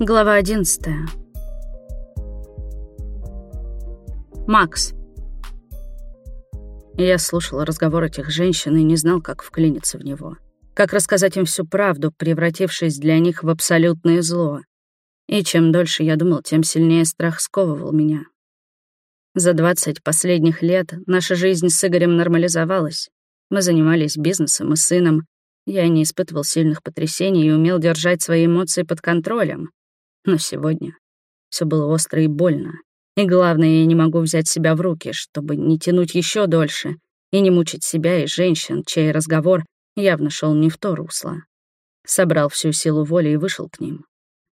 Глава 11. Макс. Я слушал разговор этих женщин и не знал, как вклиниться в него. Как рассказать им всю правду, превратившись для них в абсолютное зло. И чем дольше я думал, тем сильнее страх сковывал меня. За 20 последних лет наша жизнь с Игорем нормализовалась. Мы занимались бизнесом и сыном. Я не испытывал сильных потрясений и умел держать свои эмоции под контролем. Но сегодня все было остро и больно. И главное, я не могу взять себя в руки, чтобы не тянуть еще дольше и не мучить себя и женщин, чей разговор явно шел не в то русло. Собрал всю силу воли и вышел к ним.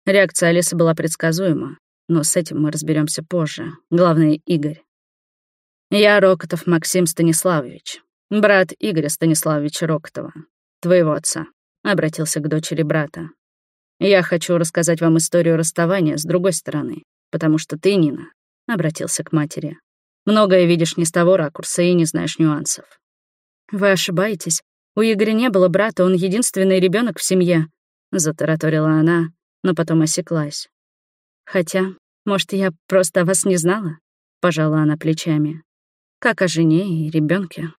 Реакция Алисы была предсказуема, но с этим мы разберемся позже. Главное — Игорь. Я Рокотов Максим Станиславович, брат Игоря Станиславовича Рокотова, твоего отца, обратился к дочери брата. Я хочу рассказать вам историю расставания с другой стороны, потому что ты, Нина, обратился к матери. Многое видишь не с того ракурса и не знаешь нюансов. Вы ошибаетесь. У Игоря не было брата, он единственный ребенок в семье, затараторила она, но потом осеклась. Хотя, может, я просто вас не знала? Пожала она плечами. Как о жене и ребенке.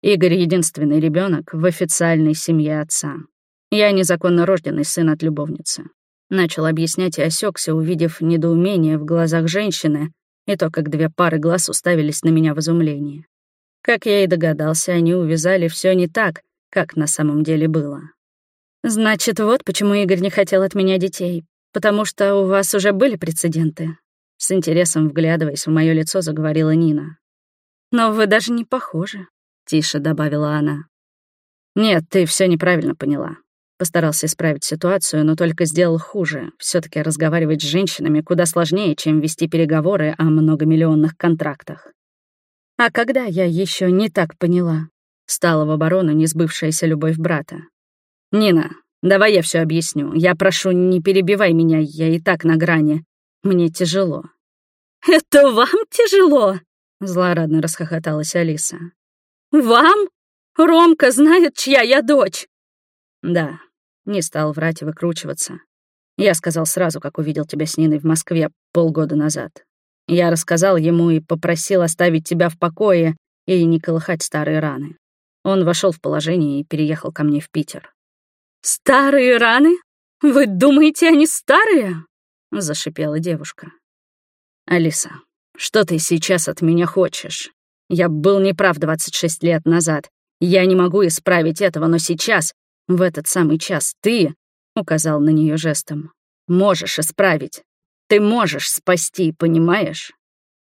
Игорь — единственный ребенок в официальной семье отца. Я незаконно рожденный сын от любовницы. Начал объяснять и осекся, увидев недоумение в глазах женщины и то, как две пары глаз уставились на меня в изумлении. Как я и догадался, они увязали все не так, как на самом деле было. «Значит, вот почему Игорь не хотел от меня детей. Потому что у вас уже были прецеденты?» С интересом вглядываясь в мое лицо, заговорила Нина. «Но вы даже не похожи», — тише добавила она. «Нет, ты все неправильно поняла. Постарался исправить ситуацию, но только сделал хуже. все таки разговаривать с женщинами куда сложнее, чем вести переговоры о многомиллионных контрактах. А когда я еще не так поняла? Стала в оборону несбывшаяся любовь брата. «Нина, давай я все объясню. Я прошу, не перебивай меня, я и так на грани. Мне тяжело». «Это вам тяжело?» — злорадно расхохоталась Алиса. «Вам? Ромка знает, чья я дочь?» «Да, не стал врать и выкручиваться. Я сказал сразу, как увидел тебя с Ниной в Москве полгода назад. Я рассказал ему и попросил оставить тебя в покое и не колыхать старые раны. Он вошел в положение и переехал ко мне в Питер. «Старые раны? Вы думаете, они старые?» — зашипела девушка. «Алиса, что ты сейчас от меня хочешь? Я был неправ 26 лет назад. Я не могу исправить этого, но сейчас в этот самый час ты, — указал на нее жестом, — можешь исправить. Ты можешь спасти, понимаешь?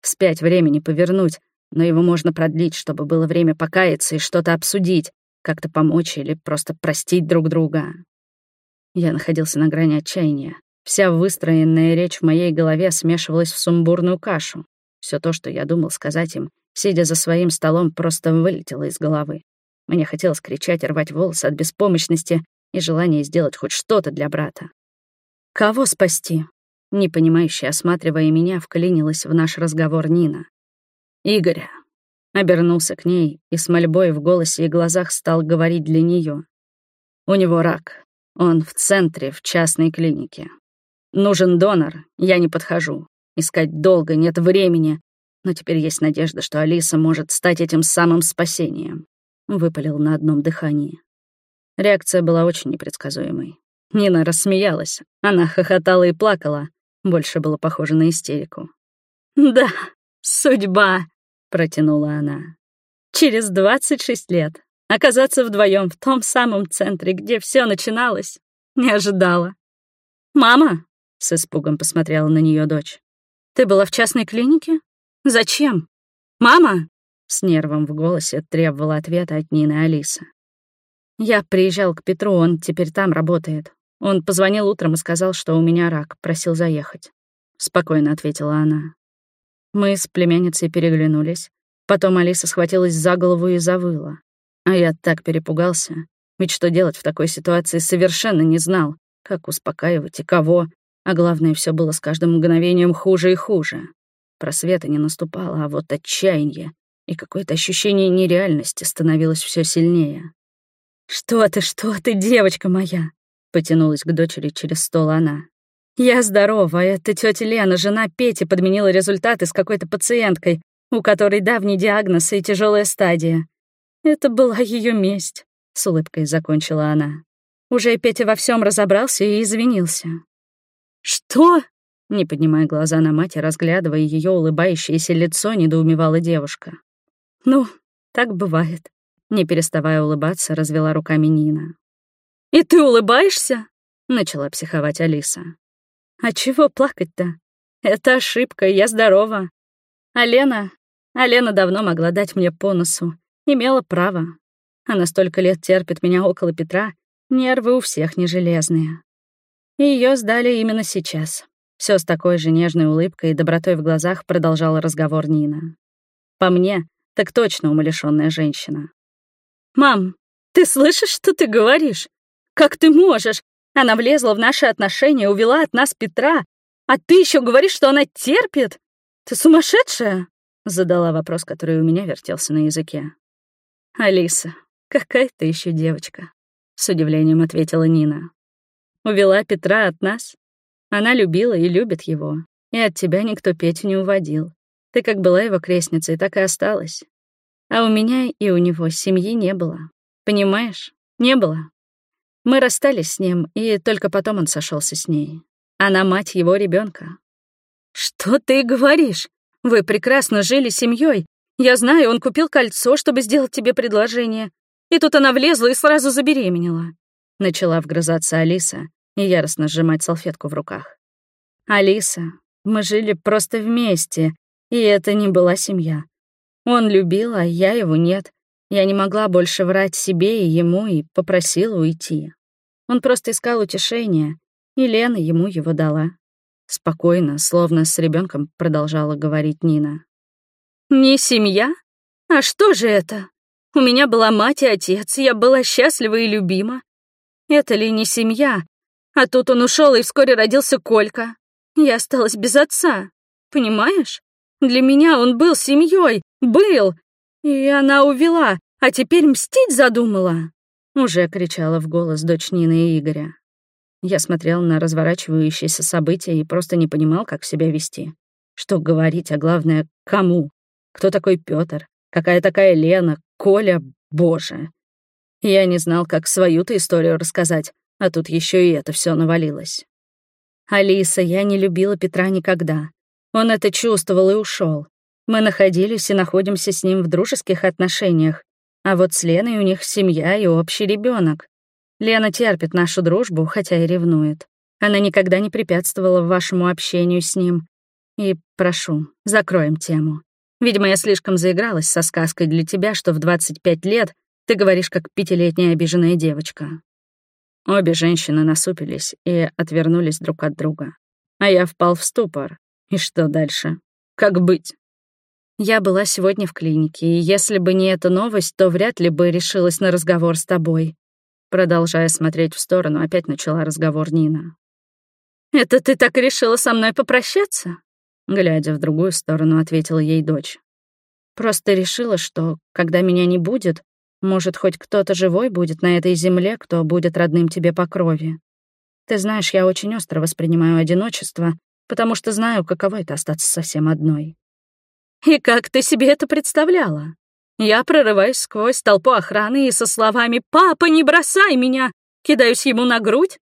Вспять времени повернуть, но его можно продлить, чтобы было время покаяться и что-то обсудить, как-то помочь или просто простить друг друга. Я находился на грани отчаяния. Вся выстроенная речь в моей голове смешивалась в сумбурную кашу. Все то, что я думал сказать им, сидя за своим столом, просто вылетело из головы. Мне хотелось кричать рвать волосы от беспомощности и желания сделать хоть что-то для брата. «Кого спасти?» Непонимающе осматривая меня, вклинилась в наш разговор Нина. «Игоря». Обернулся к ней и с мольбой в голосе и глазах стал говорить для нее. «У него рак. Он в центре, в частной клинике. Нужен донор, я не подхожу. Искать долго, нет времени. Но теперь есть надежда, что Алиса может стать этим самым спасением выпалил на одном дыхании. Реакция была очень непредсказуемой. Нина рассмеялась. Она хохотала и плакала. Больше было похоже на истерику. «Да, судьба», — протянула она. «Через 26 лет оказаться вдвоем в том самом центре, где все начиналось, не ожидала». «Мама», — с испугом посмотрела на нее дочь, «ты была в частной клинике? Зачем? Мама!» С нервом в голосе требовала ответа от Нины Алиса. «Я приезжал к Петру, он теперь там работает. Он позвонил утром и сказал, что у меня рак, просил заехать». Спокойно ответила она. Мы с племянницей переглянулись. Потом Алиса схватилась за голову и завыла. А я так перепугался. Ведь что делать в такой ситуации совершенно не знал. Как успокаивать и кого. А главное, все было с каждым мгновением хуже и хуже. Просвета не наступало, а вот отчаяние и какое-то ощущение нереальности становилось все сильнее. «Что ты, что ты, девочка моя!» — потянулась к дочери через стол она. Я здорова, это тетя Лена, жена Пети, подменила результаты с какой-то пациенткой, у которой давний диагноз и тяжелая стадия. Это была ее месть, с улыбкой закончила она. Уже Петя во всем разобрался и извинился. Что? Не поднимая глаза на мать и разглядывая ее улыбающееся лицо, недоумевала девушка. Ну, так бывает. Не переставая улыбаться, развела руками Нина. «И ты улыбаешься?» — начала психовать Алиса. «А чего плакать-то? Это ошибка, я здорова. А Лена... А Лена давно могла дать мне по носу. Имела право. Она столько лет терпит меня около Петра, нервы у всех не железные. И ее сдали именно сейчас. Все с такой же нежной улыбкой и добротой в глазах продолжала разговор Нина. По мне, так точно умалишённая женщина. «Мам, ты слышишь, что ты говоришь? Как ты можешь? Она влезла в наши отношения, увела от нас Петра, а ты еще говоришь, что она терпит? Ты сумасшедшая?» Задала вопрос, который у меня вертелся на языке. «Алиса, какая ты еще девочка?» С удивлением ответила Нина. «Увела Петра от нас? Она любила и любит его, и от тебя никто Петю не уводил. Ты как была его крестницей, так и осталась. А у меня и у него семьи не было. Понимаешь? Не было. Мы расстались с ним, и только потом он сошелся с ней. Она мать его ребенка. Что ты говоришь? Вы прекрасно жили семьей. Я знаю, он купил кольцо, чтобы сделать тебе предложение. И тут она влезла и сразу забеременела. Начала вгрызаться Алиса и яростно сжимать салфетку в руках. Алиса, мы жили просто вместе, и это не была семья. Он любил, а я его нет. Я не могла больше врать себе и ему и попросила уйти. Он просто искал утешения, и Лена ему его дала. Спокойно, словно с ребенком продолжала говорить Нина. «Не семья? А что же это? У меня была мать и отец, я была счастлива и любима. Это ли не семья? А тут он ушел и вскоре родился Колька. Я осталась без отца. Понимаешь? Для меня он был семьей, был. И она увела, а теперь мстить задумала. Уже кричала в голос дочь Нины и Игоря. Я смотрел на разворачивающиеся события и просто не понимал, как себя вести. Что говорить, а главное, кому? Кто такой Пётр? Какая такая Лена? Коля? Боже. Я не знал, как свою-то историю рассказать, а тут еще и это все навалилось. Алиса, я не любила Петра никогда. Он это чувствовал и ушел. Мы находились и находимся с ним в дружеских отношениях, а вот с Леной у них семья и общий ребенок. Лена терпит нашу дружбу, хотя и ревнует. Она никогда не препятствовала вашему общению с ним. И прошу, закроем тему. Видимо, я слишком заигралась со сказкой для тебя, что в 25 лет ты говоришь как пятилетняя обиженная девочка. Обе женщины насупились и отвернулись друг от друга. А я впал в ступор, и что дальше? Как быть? Я была сегодня в клинике, и если бы не эта новость, то вряд ли бы решилась на разговор с тобой. Продолжая смотреть в сторону, опять начала разговор Нина. «Это ты так решила со мной попрощаться?» Глядя в другую сторону, ответила ей дочь. «Просто решила, что, когда меня не будет, может, хоть кто-то живой будет на этой земле, кто будет родным тебе по крови. Ты знаешь, я очень остро воспринимаю одиночество потому что знаю, каково это остаться совсем одной. И как ты себе это представляла? Я прорываюсь сквозь толпу охраны и со словами «Папа, не бросай меня!» кидаюсь ему на грудь?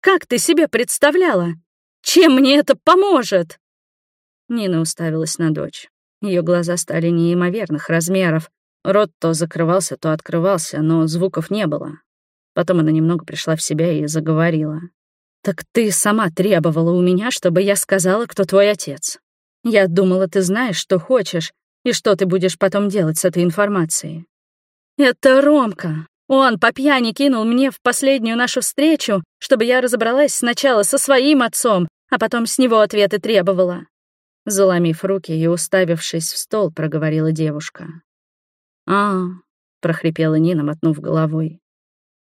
Как ты себе представляла? Чем мне это поможет?» Нина уставилась на дочь. Ее глаза стали неимоверных размеров. Рот то закрывался, то открывался, но звуков не было. Потом она немного пришла в себя и заговорила. «Так ты сама требовала у меня, чтобы я сказала, кто твой отец. Я думала, ты знаешь, что хочешь, и что ты будешь потом делать с этой информацией. Это Ромка. Он по пьяни кинул мне в последнюю нашу встречу, чтобы я разобралась сначала со своим отцом, а потом с него ответы требовала». Заломив руки и уставившись в стол, проговорила девушка. «А, — прохрипела Нина, мотнув головой.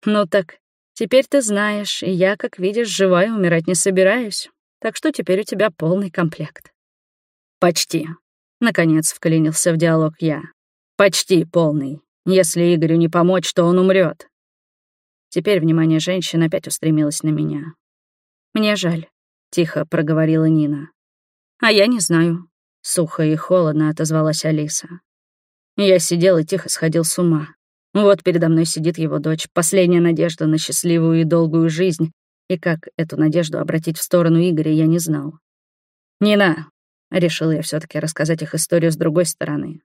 «Ну так Теперь ты знаешь, и я, как видишь, жива и умирать не собираюсь. Так что теперь у тебя полный комплект. Почти. Наконец вклинился в диалог я. Почти полный. Если Игорю не помочь, то он умрет. Теперь внимание женщин опять устремилось на меня. Мне жаль. — тихо проговорила Нина. «А я не знаю», — сухо и холодно отозвалась Алиса. Я сидел и тихо сходил с ума. Вот передо мной сидит его дочь, последняя надежда на счастливую и долгую жизнь, и как эту надежду обратить в сторону Игоря, я не знал. «Нина», — решил я все таки рассказать их историю с другой стороны.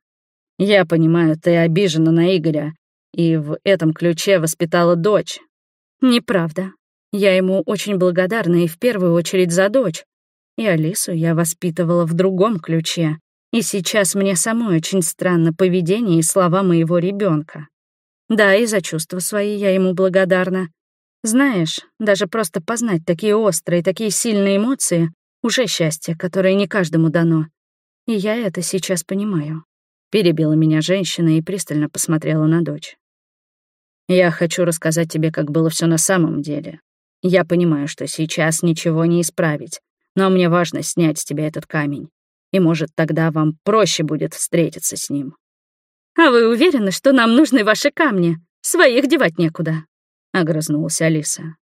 «Я понимаю, ты обижена на Игоря, и в этом ключе воспитала дочь». «Неправда. Я ему очень благодарна и в первую очередь за дочь. И Алису я воспитывала в другом ключе. И сейчас мне самой очень странно поведение и слова моего ребенка. Да, и за чувства свои я ему благодарна. Знаешь, даже просто познать такие острые, такие сильные эмоции — уже счастье, которое не каждому дано. И я это сейчас понимаю. Перебила меня женщина и пристально посмотрела на дочь. «Я хочу рассказать тебе, как было все на самом деле. Я понимаю, что сейчас ничего не исправить, но мне важно снять с тебя этот камень. И, может, тогда вам проще будет встретиться с ним». «А вы уверены, что нам нужны ваши камни? Своих девать некуда», — огрызнулась Алиса.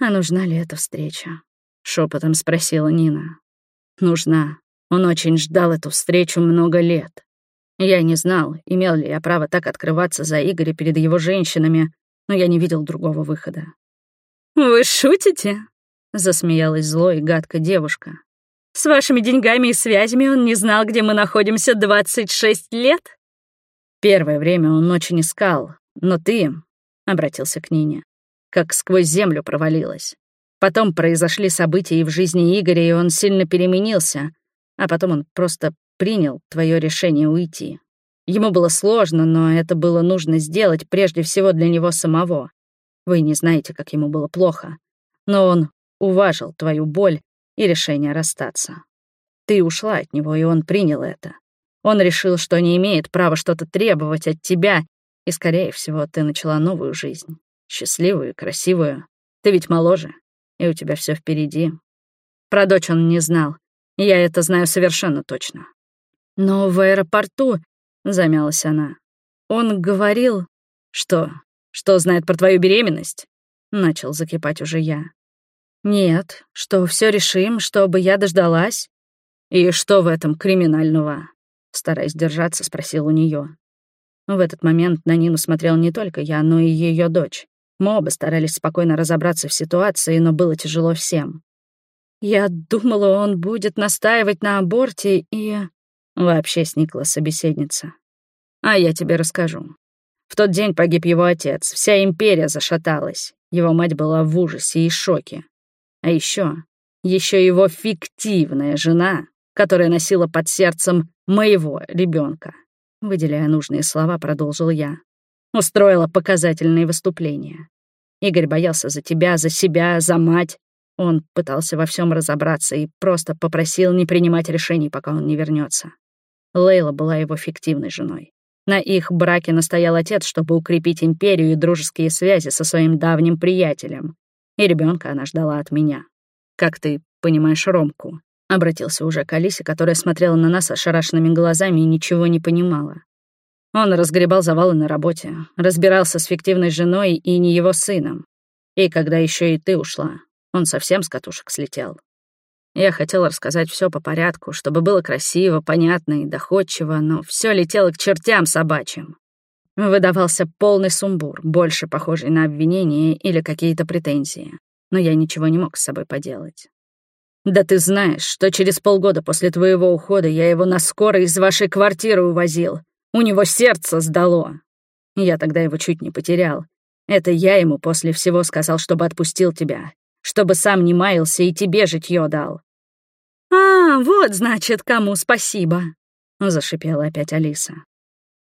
«А нужна ли эта встреча?» — шепотом спросила Нина. «Нужна. Он очень ждал эту встречу много лет. Я не знал, имел ли я право так открываться за Игоря перед его женщинами, но я не видел другого выхода. «Вы шутите?» Засмеялась зло и гадко девушка. «С вашими деньгами и связями он не знал, где мы находимся 26 лет?» Первое время он очень искал, но ты, — обратился к Нине, — как сквозь землю провалилась. Потом произошли события и в жизни Игоря, и он сильно переменился, а потом он просто принял твое решение уйти. Ему было сложно, но это было нужно сделать прежде всего для него самого. Вы не знаете, как ему было плохо, но он уважил твою боль и решение расстаться. Ты ушла от него, и он принял это. Он решил, что не имеет права что-то требовать от тебя, и, скорее всего, ты начала новую жизнь. Счастливую красивую. Ты ведь моложе, и у тебя все впереди. Про дочь он не знал. Я это знаю совершенно точно. Но в аэропорту, — замялась она, — он говорил... Что? Что знает про твою беременность? Начал закипать уже я. «Нет, что все решим, чтобы я дождалась». «И что в этом криминального?» Стараясь держаться, спросил у нее. В этот момент на Нину смотрел не только я, но и ее дочь. Мы оба старались спокойно разобраться в ситуации, но было тяжело всем. Я думала, он будет настаивать на аборте и... Вообще сникла собеседница. А я тебе расскажу. В тот день погиб его отец, вся империя зашаталась. Его мать была в ужасе и шоке. А еще, еще его фиктивная жена, которая носила под сердцем моего ребенка. Выделяя нужные слова, продолжил я. Устроила показательные выступления. Игорь боялся за тебя, за себя, за мать. Он пытался во всем разобраться и просто попросил не принимать решений, пока он не вернется. Лейла была его фиктивной женой. На их браке настоял отец, чтобы укрепить империю и дружеские связи со своим давним приятелем и ребенка она ждала от меня. Как ты понимаешь Ромку?» Обратился уже к Алисе, которая смотрела на нас ошарашенными глазами и ничего не понимала. Он разгребал завалы на работе, разбирался с фиктивной женой и не его сыном. И когда еще и ты ушла, он совсем с катушек слетел. Я хотел рассказать все по порядку, чтобы было красиво, понятно и доходчиво, но все летело к чертям собачьим. Выдавался полный сумбур, больше похожий на обвинение или какие-то претензии. Но я ничего не мог с собой поделать. «Да ты знаешь, что через полгода после твоего ухода я его на скорой из вашей квартиры увозил. У него сердце сдало. Я тогда его чуть не потерял. Это я ему после всего сказал, чтобы отпустил тебя, чтобы сам не маялся и тебе житье дал». «А, вот, значит, кому спасибо», — зашипела опять Алиса.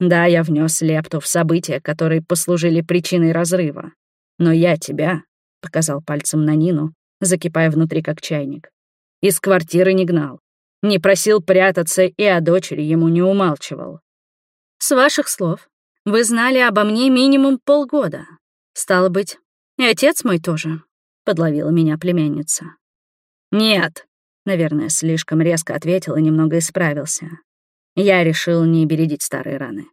Да, я внес лепту в события, которые послужили причиной разрыва. Но я тебя, — показал пальцем на Нину, закипая внутри как чайник, — из квартиры не гнал. Не просил прятаться и о дочери ему не умалчивал. С ваших слов, вы знали обо мне минимум полгода. Стало быть, и отец мой тоже, — подловила меня племянница. Нет, — наверное, слишком резко ответил и немного исправился. Я решил не бередить старые раны.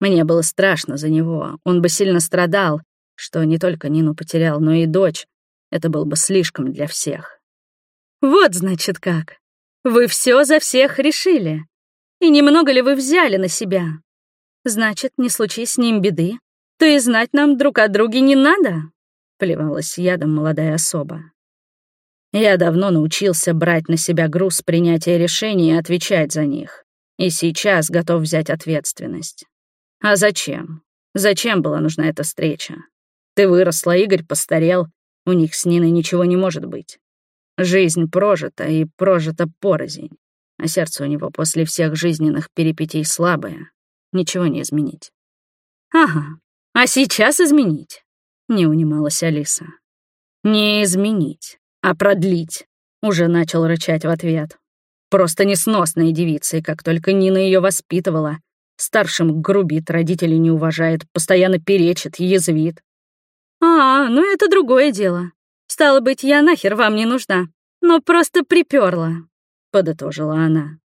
Мне было страшно за него, он бы сильно страдал, что не только Нину потерял, но и дочь. Это было бы слишком для всех. Вот, значит, как. Вы все за всех решили. И немного ли вы взяли на себя? Значит, не случись с ним беды, то и знать нам друг о друге не надо, плевалась ядом молодая особа. Я давно научился брать на себя груз принятия решений и отвечать за них. И сейчас готов взять ответственность. А зачем? Зачем была нужна эта встреча? Ты выросла, Игорь постарел, у них с Ниной ничего не может быть. Жизнь прожита и прожита порознь, а сердце у него после всех жизненных перипетий слабое. Ничего не изменить. Ага, а сейчас изменить? Не унималась Алиса. Не изменить, а продлить. Уже начал рычать в ответ. Просто несносная девица, и как только Нина ее воспитывала, старшим грубит, родителей не уважает, постоянно перечит, язвит. «А, ну это другое дело. Стало быть, я нахер вам не нужна, но просто приперла», — подытожила она.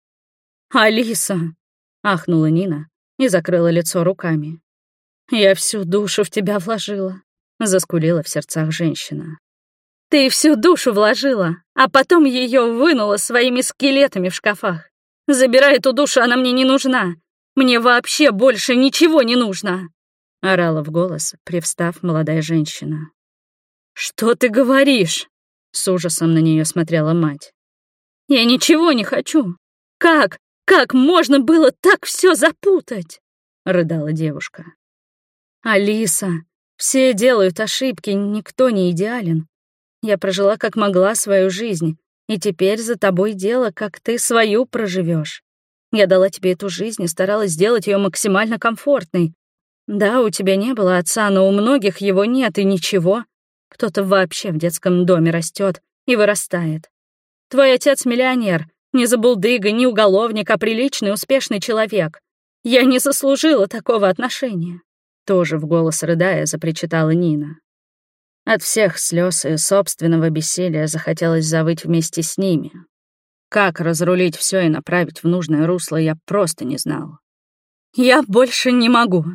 «Алиса!» — ахнула Нина и закрыла лицо руками. «Я всю душу в тебя вложила», — заскулила в сердцах женщина. «Ты всю душу вложила, а потом ее вынула своими скелетами в шкафах. Забирай эту душу, она мне не нужна. Мне вообще больше ничего не нужно!» — орала в голос, привстав молодая женщина. «Что ты говоришь?» — с ужасом на нее смотрела мать. «Я ничего не хочу. Как? Как можно было так все запутать?» — рыдала девушка. «Алиса, все делают ошибки, никто не идеален. Я прожила как могла свою жизнь, и теперь за тобой дело, как ты свою проживешь. Я дала тебе эту жизнь и старалась сделать ее максимально комфортной, да, у тебя не было отца, но у многих его нет, и ничего. Кто-то вообще в детском доме растет и вырастает. Твой отец миллионер, не забулдыга, не уголовник, а приличный, успешный человек. Я не заслужила такого отношения. Тоже в голос рыдая запричитала Нина. От всех слез и собственного бессилия захотелось завыть вместе с ними. Как разрулить все и направить в нужное русло, я просто не знал. «Я больше не могу»,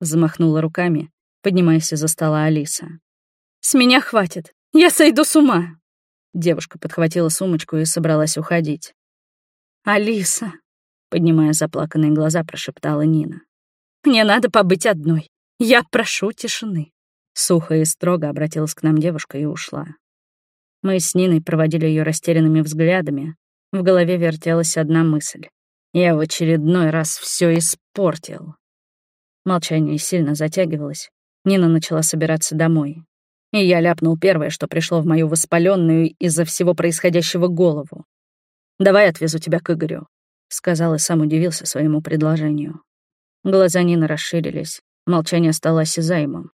Взмахнула руками, поднимаясь из-за стола Алиса. «С меня хватит. Я сойду с ума». Девушка подхватила сумочку и собралась уходить. «Алиса», — поднимая заплаканные глаза, прошептала Нина. «Мне надо побыть одной. Я прошу тишины». Сухо и строго обратилась к нам девушка и ушла. Мы с Ниной проводили ее растерянными взглядами. В голове вертелась одна мысль. Я в очередной раз все испортил. Молчание сильно затягивалось. Нина начала собираться домой. И я ляпнул первое, что пришло в мою воспаленную из-за всего происходящего голову. «Давай отвезу тебя к Игорю», — сказал и сам удивился своему предложению. Глаза Нины расширились, молчание стало осязаемым.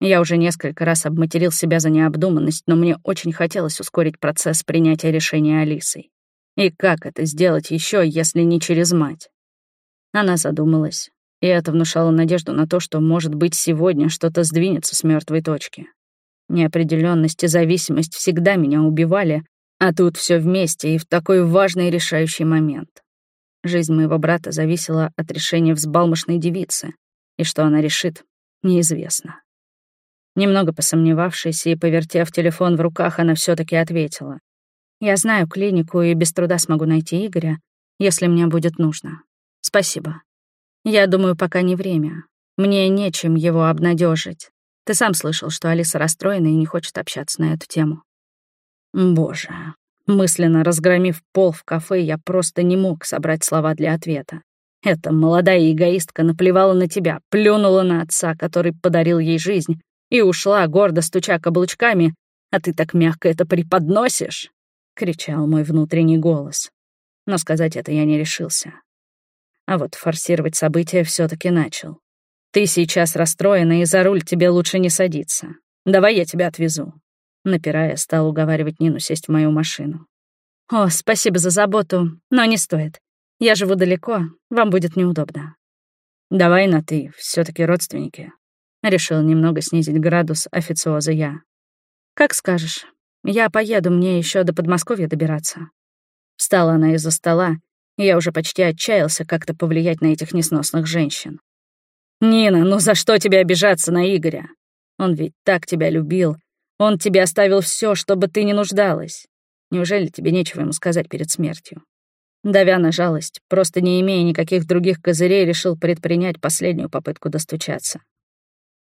Я уже несколько раз обматерил себя за необдуманность, но мне очень хотелось ускорить процесс принятия решения Алисой. И как это сделать еще, если не через мать? Она задумалась, и это внушало надежду на то, что, может быть, сегодня что-то сдвинется с мертвой точки. Неопределенность и зависимость всегда меня убивали, а тут все вместе и в такой важный решающий момент. Жизнь моего брата зависела от решения взбалмошной девицы, и что она решит, неизвестно. Немного посомневавшись и повертев телефон в руках, она все таки ответила. «Я знаю клинику и без труда смогу найти Игоря, если мне будет нужно. Спасибо». Я думаю, пока не время. Мне нечем его обнадежить. Ты сам слышал, что Алиса расстроена и не хочет общаться на эту тему. Боже. Мысленно разгромив пол в кафе, я просто не мог собрать слова для ответа. Эта молодая эгоистка наплевала на тебя, плюнула на отца, который подарил ей жизнь, и ушла, гордо стуча каблучками, а ты так мягко это преподносишь, — кричал мой внутренний голос. Но сказать это я не решился. А вот форсировать события все таки начал. Ты сейчас расстроена, и за руль тебе лучше не садиться. Давай я тебя отвезу. Напирая, стал уговаривать Нину сесть в мою машину. «О, спасибо за заботу, но не стоит. Я живу далеко, вам будет неудобно». «Давай на «ты», все таки родственники». Решил немного снизить градус официоза я. «Как скажешь. Я поеду, мне еще до Подмосковья добираться». Встала она из-за стола я уже почти отчаялся как-то повлиять на этих несносных женщин. «Нина, ну за что тебе обижаться на Игоря? Он ведь так тебя любил. Он тебе оставил все, чтобы ты не нуждалась. Неужели тебе нечего ему сказать перед смертью? Давя на жалость, просто не имея никаких других козырей, решил предпринять последнюю попытку достучаться.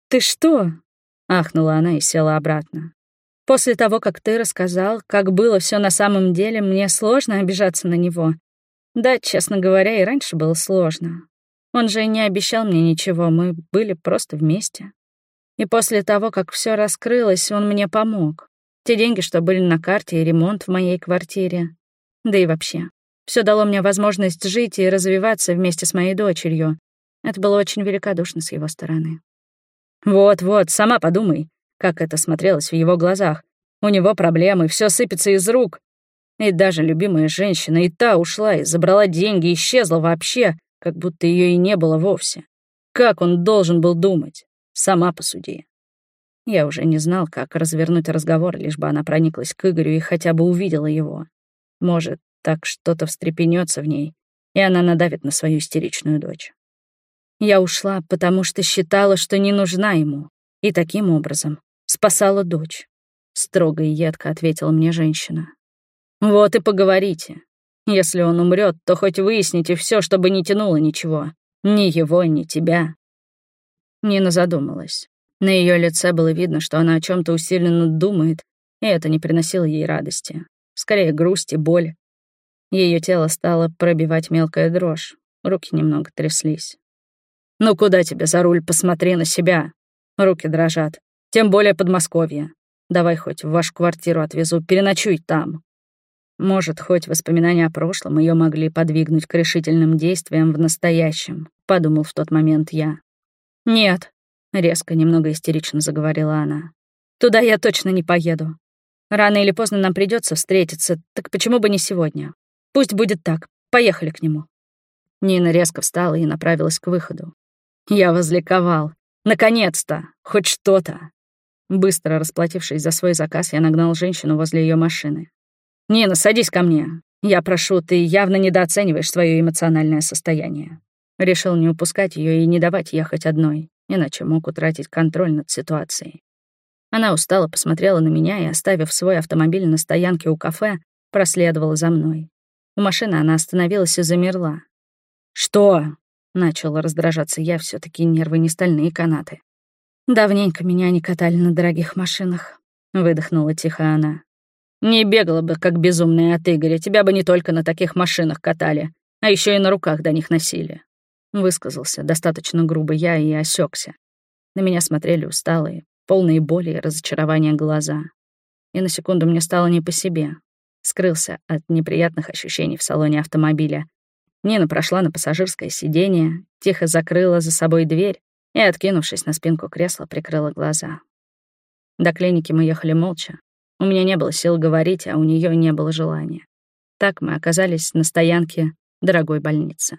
«Ты что?» — ахнула она и села обратно. «После того, как ты рассказал, как было все на самом деле, мне сложно обижаться на него. Да, честно говоря, и раньше было сложно. Он же не обещал мне ничего, мы были просто вместе. И после того, как все раскрылось, он мне помог. Те деньги, что были на карте, и ремонт в моей квартире. Да и вообще, все дало мне возможность жить и развиваться вместе с моей дочерью. Это было очень великодушно с его стороны. Вот-вот, сама подумай, как это смотрелось в его глазах. У него проблемы, все сыпется из рук. И даже любимая женщина и та ушла и забрала деньги, исчезла вообще, как будто ее и не было вовсе. Как он должен был думать? Сама посуди. Я уже не знал, как развернуть разговор, лишь бы она прониклась к Игорю и хотя бы увидела его. Может, так что-то встрепенется в ней, и она надавит на свою истеричную дочь. Я ушла, потому что считала, что не нужна ему, и таким образом спасала дочь. Строго и едко ответила мне женщина. Вот и поговорите. Если он умрет, то хоть выясните все, чтобы не тянуло ничего. Ни его, ни тебя. Нина задумалась. На ее лице было видно, что она о чем то усиленно думает, и это не приносило ей радости. Скорее, грусть и боль. Ее тело стало пробивать мелкая дрожь, руки немного тряслись. «Ну куда тебе за руль? Посмотри на себя!» Руки дрожат. Тем более Подмосковье. Давай хоть в вашу квартиру отвезу, переночуй там. Может, хоть воспоминания о прошлом ее могли подвигнуть к решительным действиям в настоящем, подумал в тот момент я. Нет, резко, немного истерично заговорила она. Туда я точно не поеду. Рано или поздно нам придется встретиться, так почему бы не сегодня? Пусть будет так. Поехали к нему». Нина резко встала и направилась к выходу. Я возликовал. Наконец-то! Хоть что-то! Быстро расплатившись за свой заказ, я нагнал женщину возле ее машины. «Нина, садись ко мне. Я прошу, ты явно недооцениваешь свое эмоциональное состояние». Решил не упускать ее и не давать ехать одной, иначе мог утратить контроль над ситуацией. Она устало посмотрела на меня и, оставив свой автомобиль на стоянке у кафе, проследовала за мной. У машины она остановилась и замерла. «Что?» — начала раздражаться я, все таки нервы не стальные канаты. «Давненько меня не катали на дорогих машинах», — выдохнула тихо она. «Не бегала бы, как безумная от Игоря, тебя бы не только на таких машинах катали, а еще и на руках до них носили». Высказался достаточно грубо я и осекся. На меня смотрели усталые, полные боли и разочарования глаза. И на секунду мне стало не по себе скрылся от неприятных ощущений в салоне автомобиля. Нина прошла на пассажирское сиденье, тихо закрыла за собой дверь и, откинувшись на спинку кресла, прикрыла глаза. До клиники мы ехали молча. У меня не было сил говорить, а у нее не было желания. Так мы оказались на стоянке дорогой больницы.